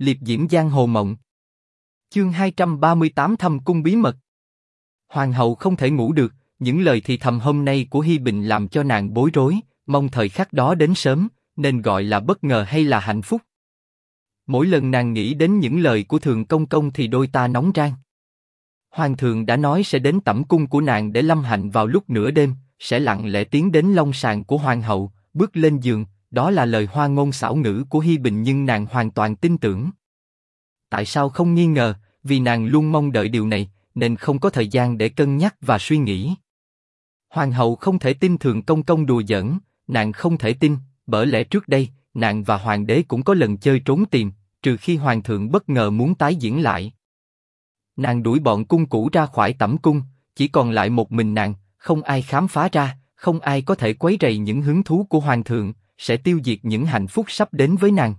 liệp diễm giang hồ mộng. Chương 238 thâm cung bí mật. Hoàng hậu không thể ngủ được, những lời thì thầm hôm nay của Hi Bình làm cho nàng bối rối, mong thời khắc đó đến sớm, nên gọi là bất ngờ hay là hạnh phúc. Mỗi lần nàng nghĩ đến những lời của thường công công thì đôi ta nóng rang. Hoàng thượng đã nói sẽ đến tẩm cung của nàng để lâm hạnh vào lúc nửa đêm, sẽ lặng lẽ tiến đến long sàng của hoàng hậu, bước lên giường. Đó là lời hoa ngôn xảo ngữ của Hi Bình nhưng nàng hoàn toàn tin tưởng. Tại sao không nghi ngờ? Vì nàng luôn mong đợi điều này, nên không có thời gian để cân nhắc và suy nghĩ. Hoàng hậu không thể tin thường công công đùa giỡn, nàng không thể tin, bởi lẽ trước đây nàng và hoàng đế cũng có lần chơi trốn tìm, trừ khi hoàng thượng bất ngờ muốn tái diễn lại. Nàng đuổi bọn cung cũ ra khỏi tẩm cung, chỉ còn lại một mình nàng, không ai khám phá ra, không ai có thể quấy rầy những hứng thú của hoàng thượng, sẽ tiêu diệt những hạnh phúc sắp đến với nàng.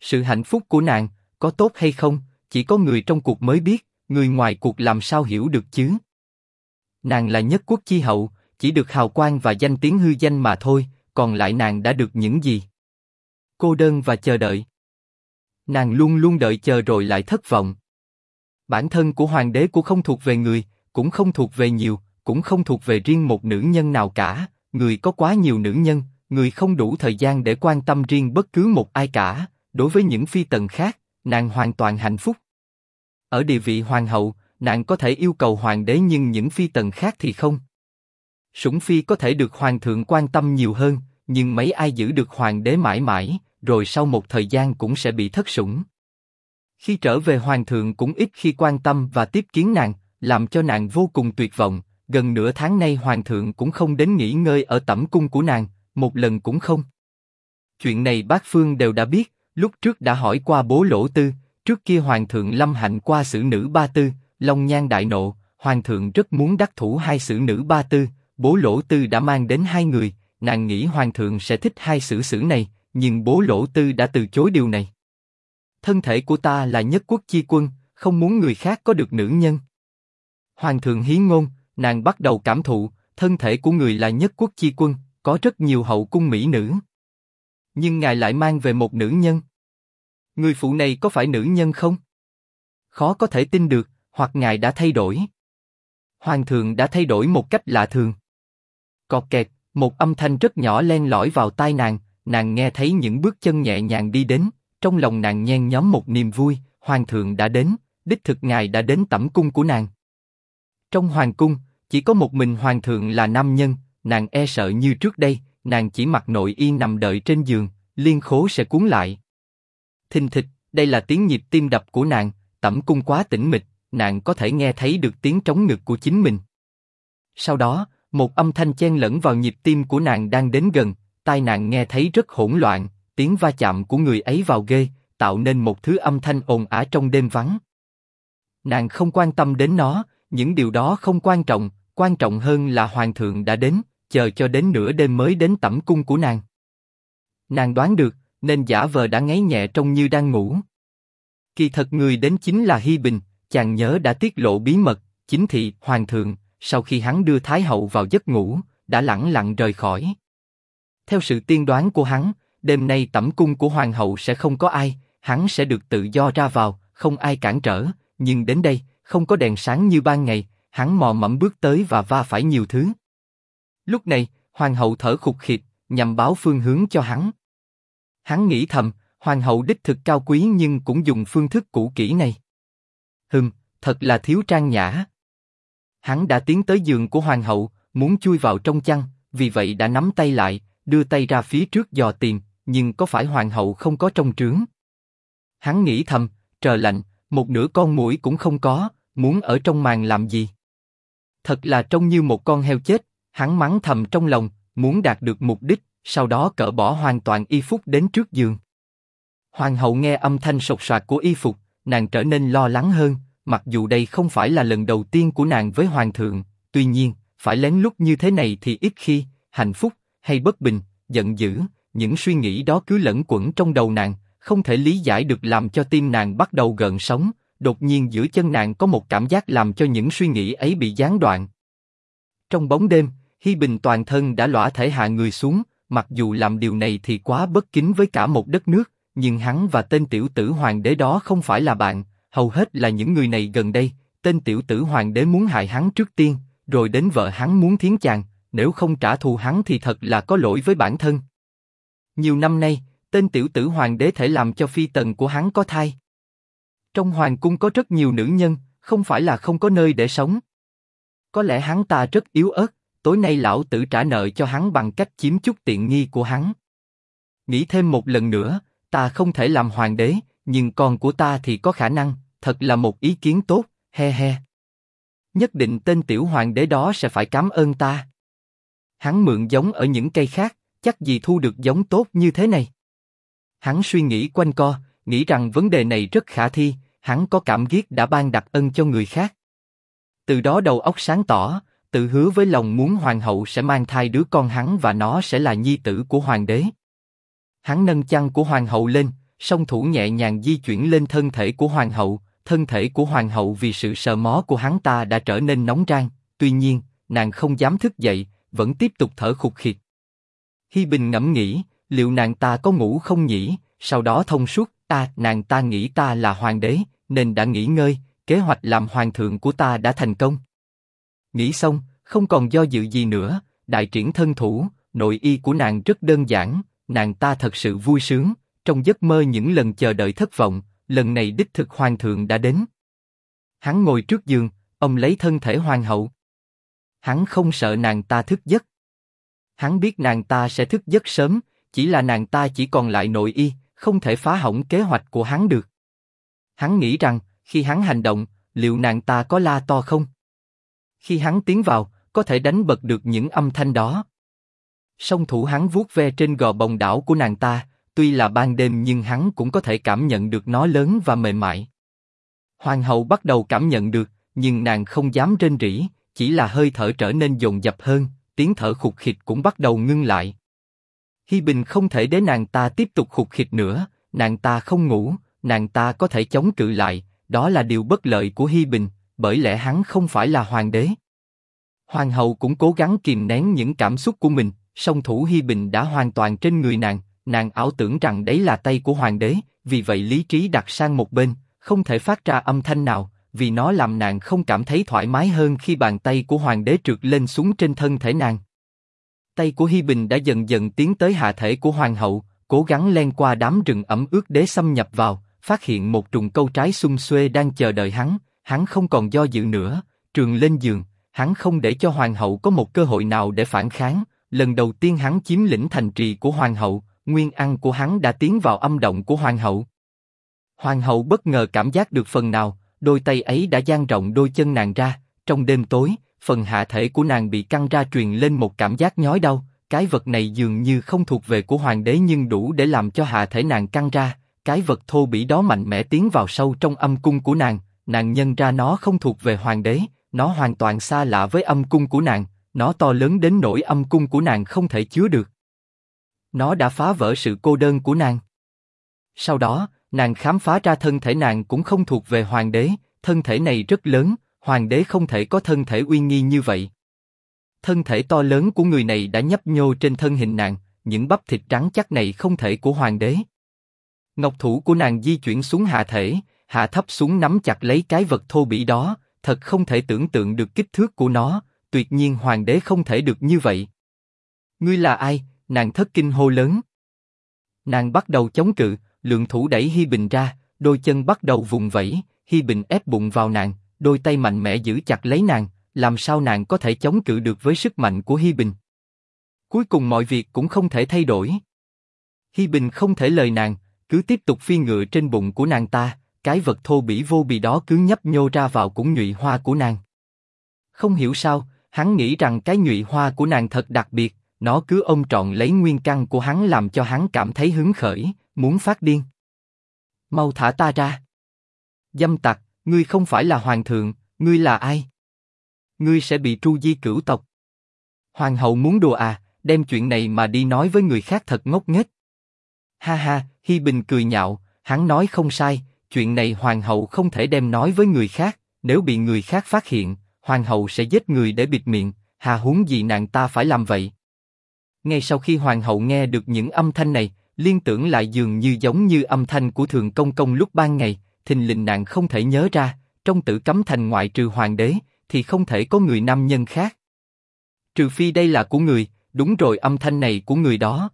Sự hạnh phúc của nàng có tốt hay không, chỉ có người trong cuộc mới biết, người ngoài cuộc làm sao hiểu được chứ? Nàng là nhất quốc chi hậu, chỉ được hào quang và danh tiếng hư danh mà thôi, còn lại nàng đã được những gì? Cô đơn và chờ đợi. Nàng luôn luôn đợi chờ rồi lại thất vọng. Bản thân của hoàng đế cũng không thuộc về người, cũng không thuộc về nhiều, cũng không thuộc về riêng một nữ nhân nào cả. Người có quá nhiều nữ nhân, người không đủ thời gian để quan tâm riêng bất cứ một ai cả. Đối với những phi tần khác, nàng hoàn toàn hạnh phúc. Ở địa vị hoàng hậu, nàng có thể yêu cầu hoàng đế nhưng những phi tần khác thì không. Sủng phi có thể được hoàng thượng quan tâm nhiều hơn, nhưng mấy ai giữ được hoàng đế mãi mãi, rồi sau một thời gian cũng sẽ bị thất sủng. Khi trở về hoàng thượng cũng ít khi quan tâm và tiếp kiến nàng, làm cho nàng vô cùng tuyệt vọng. Gần nửa tháng nay hoàng thượng cũng không đến nghỉ ngơi ở tẩm cung của nàng, một lần cũng không. Chuyện này bác phương đều đã biết, lúc trước đã hỏi qua bố lỗ tư, trước kia hoàng thượng lâm hạnh qua xử nữ ba tư, long nhan đại nộ, hoàng thượng rất muốn đắc thủ hai xử nữ ba tư, bố lỗ tư đã mang đến hai người, nàng nghĩ hoàng thượng sẽ thích hai xử xử này, nhưng bố lỗ tư đã từ chối điều này. Thân thể của ta là nhất quốc chi quân, không muốn người khác có được nữ nhân. Hoàng thượng hiến ngôn, nàng bắt đầu cảm thụ, thân thể của người là nhất quốc chi quân, có rất nhiều hậu cung mỹ nữ. Nhưng ngài lại mang về một nữ nhân. Người phụ này có phải nữ nhân không? Khó có thể tin được, hoặc ngài đã thay đổi. Hoàng thượng đã thay đổi một cách lạ thường. Cọt kẹt, một âm thanh rất nhỏ len lỏi vào tai nàng, nàng nghe thấy những bước chân nhẹ nhàng đi đến, trong lòng nàng nhen nhóm một niềm vui, hoàng thượng đã đến, đích thực ngài đã đến tẩm cung của nàng. Trong hoàng cung, chỉ có một mình hoàng thượng là nam nhân, nàng e sợ như trước đây, nàng chỉ mặc nội y nằm đợi trên giường, liên khố sẽ cuốn lại. Thình thịch, đây là tiếng nhịp tim đập của nàng, tẩm cung quá tĩnh mịch, nàng có thể nghe thấy được tiếng trống ngực của chính mình. Sau đó, một âm thanh chen lẫn vào nhịp tim của nàng đang đến gần, tai nàng nghe thấy rất hỗn loạn, tiếng va chạm của người ấy vào ghê, tạo nên một thứ âm thanh ồn ả trong đêm vắng. Nàng không quan tâm đến nó, những điều đó không quan trọng, quan trọng hơn là hoàng thượng đã đến, chờ cho đến nửa đêm mới đến tẩm cung của nàng. Nàng đoán được, nên giả vờ đã ngáy nhẹ trông như đang ngủ. Kỳ thật người đến chính là Hi Bình, chàng nhớ đã tiết lộ bí mật, chính thị hoàng thượng, sau khi hắn đưa Thái hậu vào giấc ngủ, đã lẳng lặng rời khỏi. Theo sự tiên đoán của hắn, đêm nay tẩm cung của hoàng hậu sẽ không có ai, hắn sẽ được tự do ra vào, không ai cản trở. Nhưng đến đây, không có đèn sáng như ban ngày, hắn mò mẫm bước tới và va phải nhiều thứ. Lúc này, hoàng hậu thở khục khịt, nhằm báo phương hướng cho hắn. Hắn nghĩ thầm, hoàng hậu đích thực cao quý nhưng cũng dùng phương thức cũ kỹ này. Hừm, thật là thiếu trang nhã. Hắn đã tiến tới giường của hoàng hậu, muốn chui vào trong chăn, vì vậy đã nắm tay lại, đưa tay ra phía trước dò tìm, nhưng có phải hoàng hậu không có trong trướng? Hắn nghĩ thầm, trời lạnh, một nửa con mũi cũng không có, muốn ở trong màn làm gì? Thật là trông như một con heo chết, hắn mắng thầm trong lòng, muốn đạt được mục đích, sau đó cởi bỏ hoàn toàn y phục đến trước giường. Hoàng hậu nghe âm thanh sột soạt của y phục, nàng trở nên lo lắng hơn, mặc dù đây không phải là lần đầu tiên của nàng với hoàng thượng, tuy nhiên, phải lén lút như thế này thì ít khi, hạnh phúc, hay bất bình, giận dữ, những suy nghĩ đó cứ lẫn quẩn trong đầu nàng, không thể lý giải được làm cho tim nàng bắt đầu gợn sóng. Đột nhiên giữa chân nàng có một cảm giác làm cho những suy nghĩ ấy bị gián đoạn. Trong bóng đêm, Hi Bình toàn thân đã lõa thể hạ người xuống, mặc dù làm điều này thì quá bất kính với cả một đất nước, nhưng hắn và tên tiểu tử hoàng đế đó không phải là bạn, hầu hết là những người này gần đây, tên tiểu tử hoàng đế muốn hại hắn trước tiên, rồi đến vợ hắn muốn thiến chàng, nếu không trả thù hắn thì thật là có lỗi với bản thân. Nhiều năm nay, tên tiểu tử hoàng đế thể làm cho phi tần của hắn có thai. Trong hoàng cung có rất nhiều nữ nhân, không phải là không có nơi để sống. Có lẽ hắn ta rất yếu ớt, tối nay lão tử trả nợ cho hắn bằng cách chiếm chút tiện nghi của hắn. Nghĩ thêm một lần nữa, ta không thể làm hoàng đế, nhưng con của ta thì có khả năng, thật là một ý kiến tốt, he he. Nhất định tên tiểu hoàng đế đó sẽ phải cảm ơn ta. Hắn mượn giống ở những cây khác, chắc gì thu được giống tốt như thế này. Hắn suy nghĩ quanh co, nghĩ rằng vấn đề này rất khả thi, hắn có cảm giác đã ban đặc ân cho người khác. Từ đó đầu óc sáng tỏ, tự hứa với lòng muốn hoàng hậu sẽ mang thai đứa con hắn và nó sẽ là nhi tử của hoàng đế. Hắn nâng chăn của hoàng hậu lên, song thủ nhẹ nhàng di chuyển lên thân thể của hoàng hậu, thân thể của hoàng hậu vì sự sờ mó của hắn ta đã trở nên nóng rang. Tuy nhiên, nàng không dám thức dậy, vẫn tiếp tục thở khục khịt. Hi Bình ngẫm nghĩ, liệu nàng ta có ngủ không nhỉ? Sau đó thông suốt, ta, nàng ta nghĩ ta là hoàng đế, nên đã nghỉ ngơi, kế hoạch làm hoàng thượng của ta đã thành công. Nghĩ xong, không còn do dự gì nữa, đại triển thân thủ, nội y của nàng rất đơn giản, nàng ta thật sự vui sướng, trong giấc mơ những lần chờ đợi thất vọng, lần này đích thực hoàng thượng đã đến. Hắn ngồi trước giường, ông lấy thân thể hoàng hậu. Hắn không sợ nàng ta thức giấc. Hắn biết nàng ta sẽ thức giấc sớm, chỉ là nàng ta chỉ còn lại nội y, không thể phá hỏng kế hoạch của hắn được. Hắn nghĩ rằng, khi hắn hành động, liệu nàng ta có la to không? Khi hắn tiến vào, có thể đánh bật được những âm thanh đó. Song thủ hắn vuốt ve trên gò bồng đảo của nàng ta, tuy là ban đêm nhưng hắn cũng có thể cảm nhận được nó lớn và mềm mại. Hoàng hậu bắt đầu cảm nhận được, nhưng nàng không dám rên rỉ, chỉ là hơi thở trở nên dồn dập hơn, tiếng thở khục khịt cũng bắt đầu ngưng lại. Hi Bình không thể để nàng ta tiếp tục khục khịt nữa, nàng ta không ngủ, nàng ta có thể chống cự lại, đó là điều bất lợi của Hi Bình, bởi lẽ hắn không phải là hoàng đế. Hoàng hậu cũng cố gắng kìm nén những cảm xúc của mình, song thủ Hi Bình đã hoàn toàn trên người nàng, nàng ảo tưởng rằng đấy là tay của hoàng đế, vì vậy lý trí đặt sang một bên, không thể phát ra âm thanh nào, vì nó làm nàng không cảm thấy thoải mái hơn khi bàn tay của hoàng đế trượt lên xuống trên thân thể nàng. Tay của Hi Bình đã dần dần tiến tới hạ thể của hoàng hậu, cố gắng len qua đám rừng ẩm ướt để xâm nhập vào, phát hiện một trùng câu trái xung xuê đang chờ đợi hắn, hắn không còn do dự nữa, trường lên giường, hắn không để cho hoàng hậu có một cơ hội nào để phản kháng. Lần đầu tiên hắn chiếm lĩnh thành trì của hoàng hậu, nguyên ăn của hắn đã tiến vào âm động của hoàng hậu. Hoàng hậu bất ngờ cảm giác được phần nào, đôi tay ấy đã dang rộng đôi chân nàng ra. Trong đêm tối, phần hạ thể của nàng bị căng ra truyền lên một cảm giác nhói đau. Cái vật này dường như không thuộc về của hoàng đế nhưng đủ để làm cho hạ thể nàng căng ra. Cái vật thô bỉ đó mạnh mẽ tiến vào sâu trong âm cung của nàng. Nàng nhân ra nó không thuộc về hoàng đế, nó hoàn toàn xa lạ với âm cung của nàng. Nó to lớn đến nỗi âm cung của nàng không thể chứa được. Nó đã phá vỡ sự cô đơn của nàng. Sau đó, nàng khám phá ra thân thể nàng cũng không thuộc về hoàng đế, thân thể này rất lớn, hoàng đế không thể có thân thể uy nghi như vậy. Thân thể to lớn của người này đã nhấp nhô trên thân hình nàng, những bắp thịt trắng chắc này không thể của hoàng đế. Ngọc thủ của nàng di chuyển xuống hạ thể, hạ thấp xuống nắm chặt lấy cái vật thô bỉ đó, thật không thể tưởng tượng được kích thước của nó, tuyệt nhiên hoàng đế không thể được như vậy. Ngươi là ai? Nàng thất kinh hô lớn. Nàng bắt đầu chống cự, lượng thủ đẩy Hi Bình ra, đôi chân bắt đầu vùng vẫy, Hi Bình ép bụng vào nàng, đôi tay mạnh mẽ giữ chặt lấy nàng, làm sao nàng có thể chống cự được với sức mạnh của Hi Bình? Cuối cùng mọi việc cũng không thể thay đổi. Hi Bình không thể lời nàng, cứ tiếp tục phi ngựa trên bụng của nàng ta, cái vật thô bỉ vô bì đó cứ nhấp nhô ra vào cũng nhụy hoa của nàng. Không hiểu sao, hắn nghĩ rằng cái nhụy hoa của nàng thật đặc biệt, nó cứ ôm trọn lấy nguyên căn của hắn làm cho hắn cảm thấy hứng khởi, muốn phát điên. Mau thả ta ra. Dâm tặc, ngươi không phải là hoàng thượng, ngươi là ai? Ngươi sẽ bị tru di cửu tộc. Hoàng hậu muốn đùa à, đem chuyện này mà đi nói với người khác thật ngốc nghếch. Ha ha, Hi Bình cười nhạo, hắn nói không sai, chuyện này hoàng hậu không thể đem nói với người khác, nếu bị người khác phát hiện, hoàng hậu sẽ giết người để bịt miệng, hà huống gì nàng ta phải làm vậy? Ngay sau khi hoàng hậu nghe được những âm thanh này, liên tưởng lại dường như giống như âm thanh của thường công công lúc ban ngày, thình lình nàng không thể nhớ ra, trong tử cấm thành ngoại trừ hoàng đế, thì không thể có người nam nhân khác. Trừ phi đây là của người, đúng rồi âm thanh này của người đó.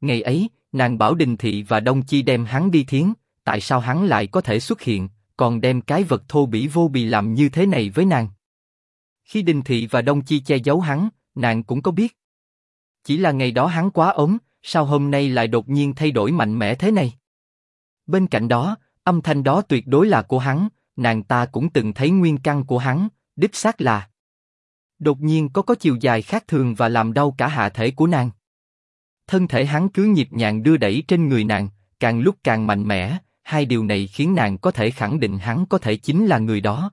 Ngày ấy, nàng bảo Đình Thị và Đông Chi đem hắn đi thiến, tại sao hắn lại có thể xuất hiện, còn đem cái vật thô bỉ vô bì làm như thế này với nàng? Khi Đình Thị và Đông Chi che giấu hắn, nàng cũng có biết. Chỉ là ngày đó hắn quá ốm, sao hôm nay lại đột nhiên thay đổi mạnh mẽ thế này? Bên cạnh đó, âm thanh đó tuyệt đối là của hắn, nàng ta cũng từng thấy nguyên căn của hắn, đích xác là. Đột nhiên có có chiều dài khác thường và làm đau cả hạ thể của nàng. Thân thể hắn cứ nhịp nhàng đưa đẩy trên người nàng, càng lúc càng mạnh mẽ, hai điều này khiến nàng có thể khẳng định hắn có thể chính là người đó.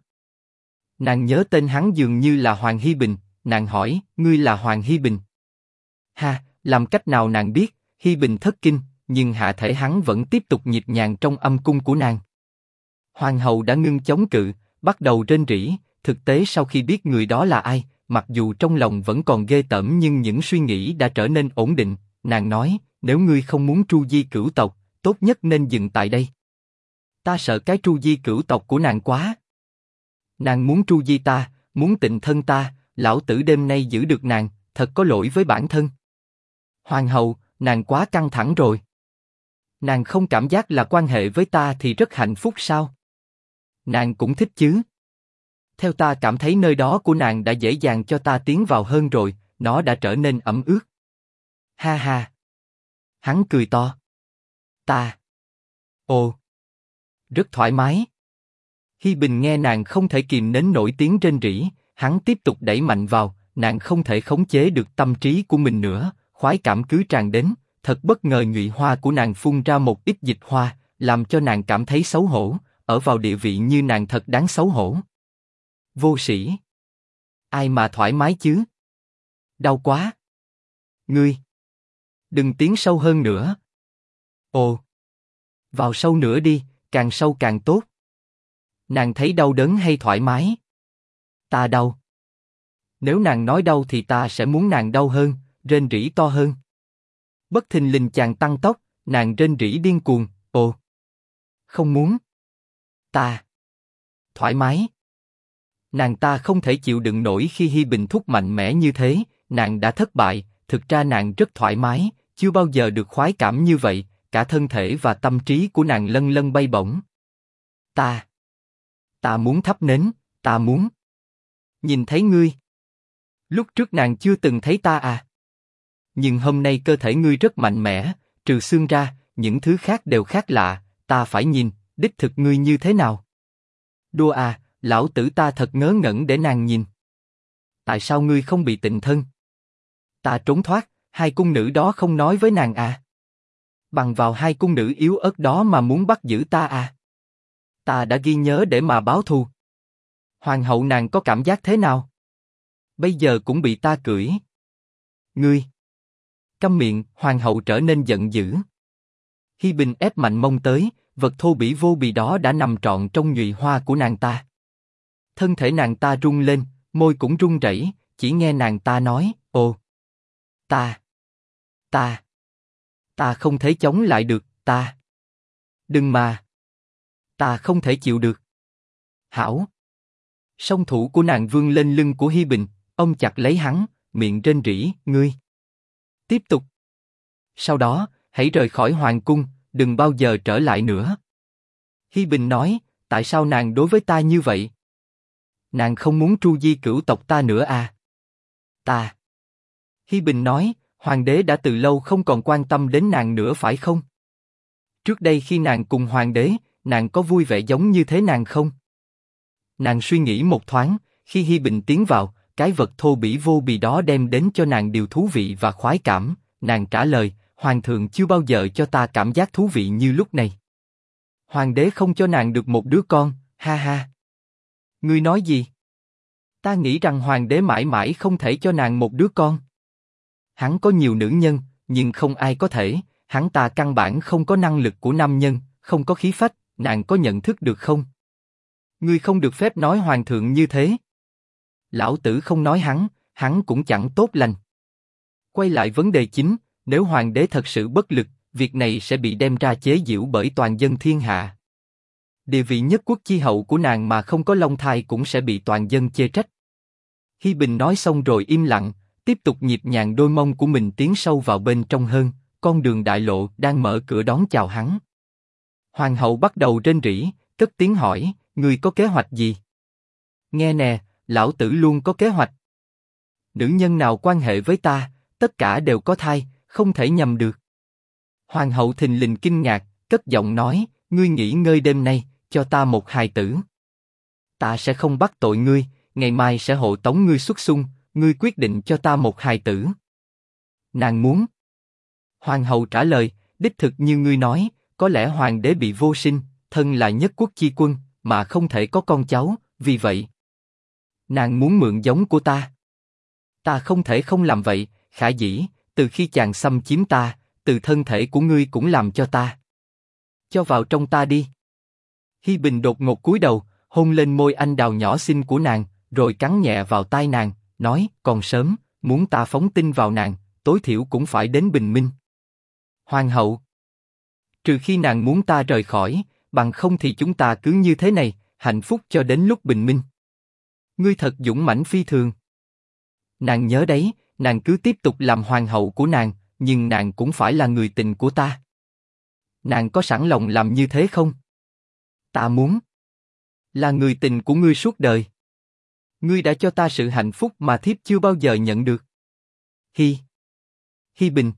Nàng nhớ tên hắn dường như là Hoàng Hy Bình, nàng hỏi, ngươi là Hoàng Hy Bình. Ha, làm cách nào nàng biết, Hy Bình thất kinh, nhưng hạ thể hắn vẫn tiếp tục nhịp nhàng trong âm cung của nàng. Hoàng hậu đã ngưng chống cự, bắt đầu rên rỉ, thực tế sau khi biết người đó là ai, mặc dù trong lòng vẫn còn ghê tởm nhưng những suy nghĩ đã trở nên ổn định, nàng nói, nếu ngươi không muốn tru di cửu tộc, tốt nhất nên dừng tại đây. Ta sợ cái tru di cửu tộc của nàng quá. Nàng muốn tru di ta, muốn tịnh thân ta, lão tử đêm nay giữ được nàng, thật có lỗi với bản thân. Hoàng hậu, nàng quá căng thẳng rồi. Nàng không cảm giác là quan hệ với ta thì rất hạnh phúc sao? Nàng cũng thích chứ. Theo ta cảm thấy nơi đó của nàng đã dễ dàng cho ta tiến vào hơn rồi, nó đã trở nên ẩm ướt. Ha ha. Hắn cười to. Ta. Ồ. Rất thoải mái. Hi Bình nghe nàng không thể kìm nén nổi tiếng trên rỉ, hắn tiếp tục đẩy mạnh vào, nàng không thể khống chế được tâm trí của mình nữa, khoái cảm cứ tràn đến, thật bất ngờ nhụy hoa của nàng phun ra một ít dịch hoa, làm cho nàng cảm thấy xấu hổ, ở vào địa vị như nàng thật đáng xấu hổ. Vô sĩ. Ai mà thoải mái chứ? Đau quá. Ngươi. Đừng tiến sâu hơn nữa. Ồ. Vào sâu nữa đi, càng sâu càng tốt. Nàng thấy đau đớn hay thoải mái? Ta đau. Nếu nàng nói đau thì ta sẽ muốn nàng đau hơn, rên rỉ to hơn. Bất thình lình chàng tăng tốc, nàng rên rỉ điên cuồng, ồ. Không muốn. Ta. Thoải mái. Nàng ta không thể chịu đựng nổi khi Hi Bình thúc mạnh mẽ như thế, nàng đã thất bại, thực ra nàng rất thoải mái, chưa bao giờ được khoái cảm như vậy, cả thân thể và tâm trí của nàng lân lân bay bổng. Ta. Ta muốn thắp nến, ta muốn. Nhìn thấy ngươi. Lúc trước nàng chưa từng thấy ta à. Nhưng hôm nay cơ thể ngươi rất mạnh mẽ, trừ xương ra, những thứ khác đều khác lạ, ta phải nhìn, đích thực ngươi như thế nào. Đua à, lão tử ta thật ngớ ngẩn để nàng nhìn. Tại sao ngươi không bị tịnh thân? Ta trốn thoát, hai cung nữ đó không nói với nàng à? Bằng vào hai cung nữ yếu ớt đó mà muốn bắt giữ ta à? Ta đã ghi nhớ để mà báo thù. Hoàng hậu nàng có cảm giác thế nào? Bây giờ cũng bị ta cưỡi. Ngươi. Câm miệng, hoàng hậu trở nên giận dữ. Hi Bình ép mạnh mông tới, vật thô bỉ vô bì đó đã nằm trọn trong nhụy hoa của nàng ta. Thân thể nàng ta rung lên, môi cũng run rẩy, chỉ nghe nàng ta nói, ồ, ta, ta, ta không thể chống lại được, ta, đừng mà, ta không thể chịu được. Hảo. Song thủ của nàng vươn lên lưng của Hi Bình, ông chặt lấy hắn, miệng rên rỉ, ngươi. Tiếp tục. Sau đó, hãy rời khỏi hoàng cung, đừng bao giờ trở lại nữa. Hi Bình nói, tại sao nàng đối với ta như vậy? Nàng không muốn tru di cửu tộc ta nữa à? Ta. Hi Bình nói, hoàng đế đã từ lâu không còn quan tâm đến nàng nữa phải không? Trước đây khi nàng cùng hoàng đế, nàng có vui vẻ giống như thế nàng không? Nàng suy nghĩ một thoáng, khi Hi Bình tiến vào, cái vật thô bỉ vô bì đó đem đến cho nàng điều thú vị và khoái cảm. Nàng trả lời, Hoàng thượng chưa bao giờ cho ta cảm giác thú vị như lúc này. Hoàng đế không cho nàng được một đứa con, ha ha. Ngươi nói gì? Ta nghĩ rằng hoàng đế mãi mãi không thể cho nàng một đứa con. Hắn có nhiều nữ nhân, nhưng không ai có thể. Hắn ta căn bản không có năng lực của nam nhân, không có khí phách. Nàng có nhận thức được không? Ngươi không được phép nói hoàng thượng như thế. Lão tử không nói hắn, hắn cũng chẳng tốt lành. Quay lại vấn đề chính, nếu hoàng đế thật sự bất lực, việc này sẽ bị đem ra chế giễu bởi toàn dân thiên hạ. Địa vị nhất quốc chi hậu của nàng mà không có long thai cũng sẽ bị toàn dân chê trách. Hi Bình nói xong rồi im lặng, tiếp tục nhịp nhàng đôi mông của mình tiến sâu vào bên trong hơn, con đường đại lộ đang mở cửa đón chào hắn. Hoàng hậu bắt đầu rên rỉ, cất tiếng hỏi, người có kế hoạch gì? Nghe nè, lão tử luôn có kế hoạch. Nữ nhân nào quan hệ với ta, tất cả đều có thai, không thể nhầm được. Hoàng hậu thình lình kinh ngạc, cất giọng nói, ngươi nghỉ ngơi đêm nay, cho ta một hài tử. Ta sẽ không bắt tội ngươi, ngày mai sẽ hộ tống ngươi xuất xung, ngươi quyết định cho ta một hài tử. Nàng muốn. Hoàng hậu trả lời, đích thực như ngươi nói, có lẽ hoàng đế bị vô sinh, thân là nhất quốc chi quân, mà không thể có con cháu, vì vậy. Nàng muốn mượn giống của ta. Ta không thể không làm vậy, khả dĩ, từ khi chàng xâm chiếm ta, từ thân thể của ngươi cũng làm cho ta. Cho vào trong ta đi. Hi Bình đột ngột cúi đầu, hôn lên môi anh đào nhỏ xinh của nàng, rồi cắn nhẹ vào tai nàng, nói, còn sớm, muốn ta phóng tin vào nàng, tối thiểu cũng phải đến bình minh. Hoàng hậu, trừ khi nàng muốn ta rời khỏi, bằng không thì chúng ta cứ như thế này, hạnh phúc cho đến lúc bình minh. Ngươi thật dũng mãnh phi thường. Nàng nhớ đấy, nàng cứ tiếp tục làm hoàng hậu của nàng, nhưng nàng cũng phải là người tình của ta. Nàng có sẵn lòng làm như thế không? Ta muốn là người tình của ngươi suốt đời. Ngươi đã cho ta sự hạnh phúc mà thiếp chưa bao giờ nhận được. Hi. Hi Bình,